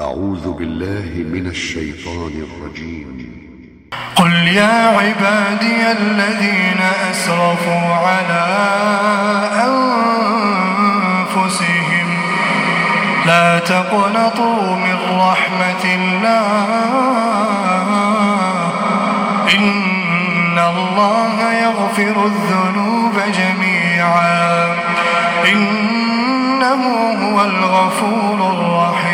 أعوذ بالله من الشيطان الرجيم. قل يا عبادي الذين أسرفوا على أنفسهم لا تقنطوا من رحمة الله. إن الله يغفر الذنوب جميعا. إنه هو الغفور الرحيم.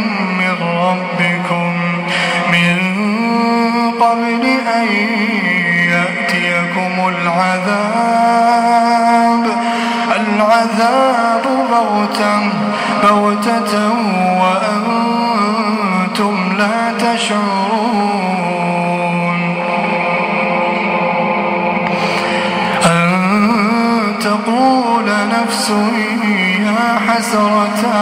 ربكم من قبل أن يأتيكم العذاب. العذاب بغتة بغتة وأنتم لا تشعرون. أن تقول نفس يا حسرتا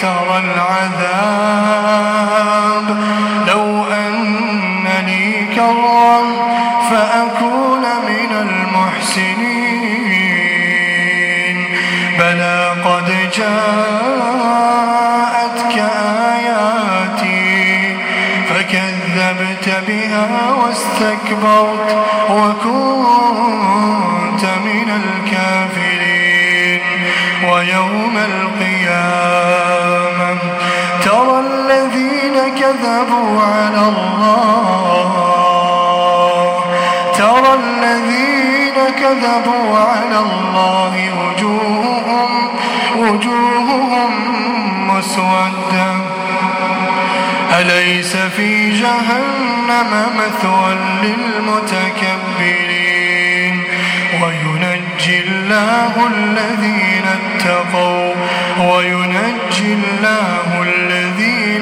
ترى العذاب. لو أن لي كرا فأكون من المحسنين. بلى قد جاءتك آياتي فكذبت بها واستكبرت وكنت من الكافرين. ويوم القيامة كذبوا على الله. ترى الذين كذبوا على الله وجوههم وجوههم مسودة. أليس في جهنم مثوى للمتكبرين؟ وينجي الله الذين اتقوا وينجي الله الذين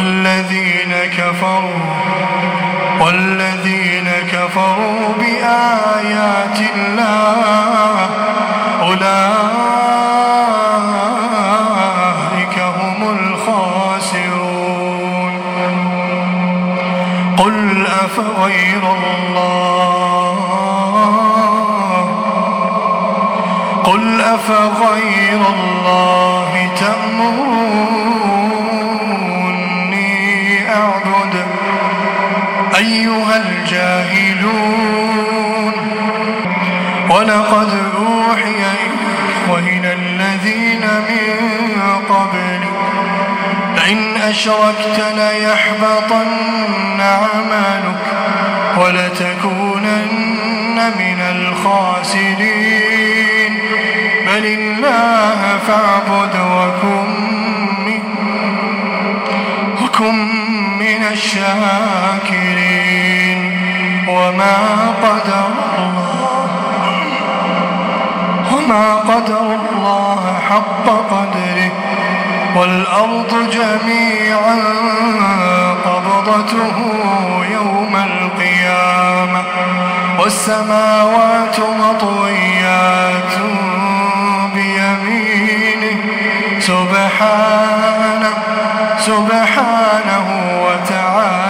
والذين كفروا والذين كفروا بآيات الله أولئك هم الخاسرون. قل أفغير الله؟ قل أفغير الله تأمروني أيها الجاهلون ولقد أوحي وإلى الذين من قبل لئن أشركت ليحبطن عملك ولتكونن من الخاسرين. بل الله فاعبد وكن من, وكن من الشاكرين. وما قدر الله وما قدر الله حق قدره. والأرض جميعا قبضته يوم القيامة والسماوات مطويات بيمين سبحانه سبحانه وتعالى.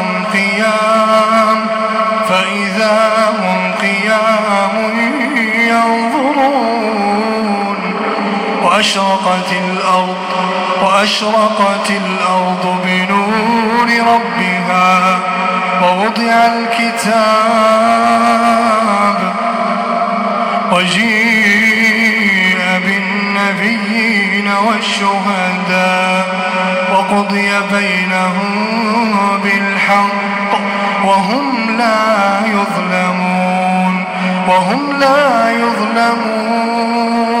وأشرقت الأرض وأشرقت الأرض بنور ربها ووضع الكتاب وجيء بالنبيين والشهداء وقضي بينهم بالحق وهم لا يظلمون وهم لا يظلمون.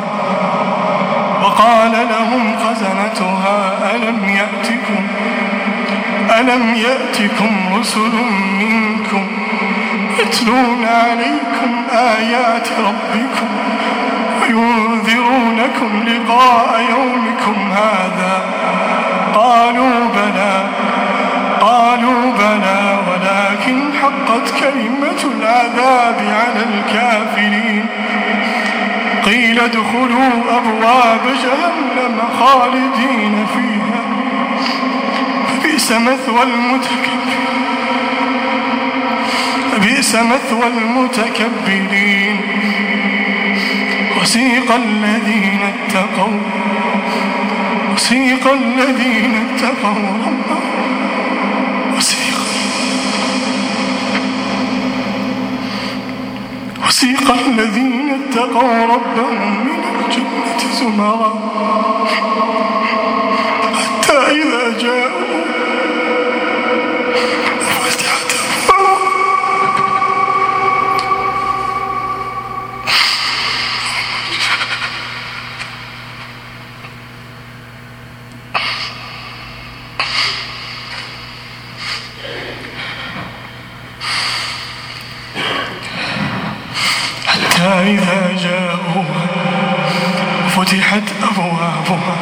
وقال لهم خزنتها ألم يأتكم؟ ألم يأتكم رسل منكم يتلون عليكم آيات ربكم وينذرونكم لقاء يومكم هذا؟ قالوا بلى قالوا بلى ولكن حقت كلمة العذاب على الكافرين. قيل ادخلوا أبواب جهنم خالدين فيها. بئس مثوى المتكبرين. بئس مثوى المتكبرين. وسيق الذين اتقوا. وسيق الذين اتقوا وسيق وسيق الذين اتقوا ربهم من الجنة زمرا حتى إذا جاءوا فتحت إذا جاءوها فتحت أبوابها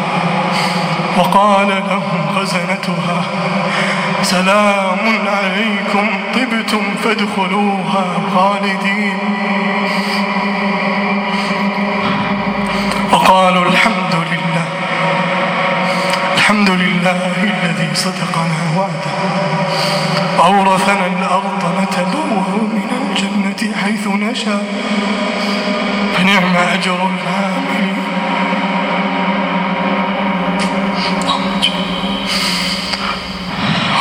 وقال لهم خزنتها سلام عليكم طبتم فادخلوها خالدين. وقالوا الحمد لله الحمد لله الذي صدقنا وعده وأورثنا الأرض حيث نشاء فنعم أجر العاملين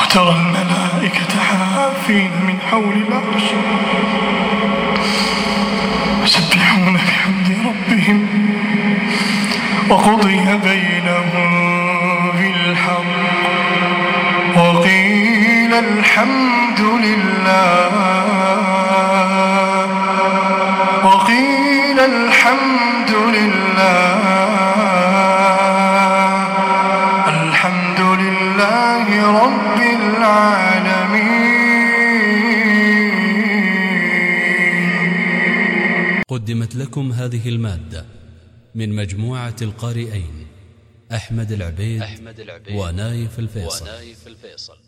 وترى الملائكة حافين من حول العرش. يسبحون بحمد ربهم. وقضي بينهم بالحق. وقيل الحمد لله. الحمد لله. الحمد لله رب العالمين. قدمت لكم هذه المادة من مجموعة القارئين أحمد العبيد, أحمد العبيد ونايف الفيصل, ونايف الفيصل.